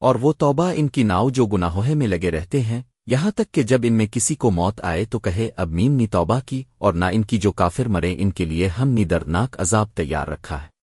اور وہ توبہ ان کی ناؤ جو گناہوہے میں لگے رہتے ہیں، یہاں تک کہ جب ان میں کسی کو موت آئے تو کہے، اب میم نی توبہ کی اور نہ ان کی جو کافر مرے ان کے لیے ہم نی دردناک عذاب تیار رکھا ہے۔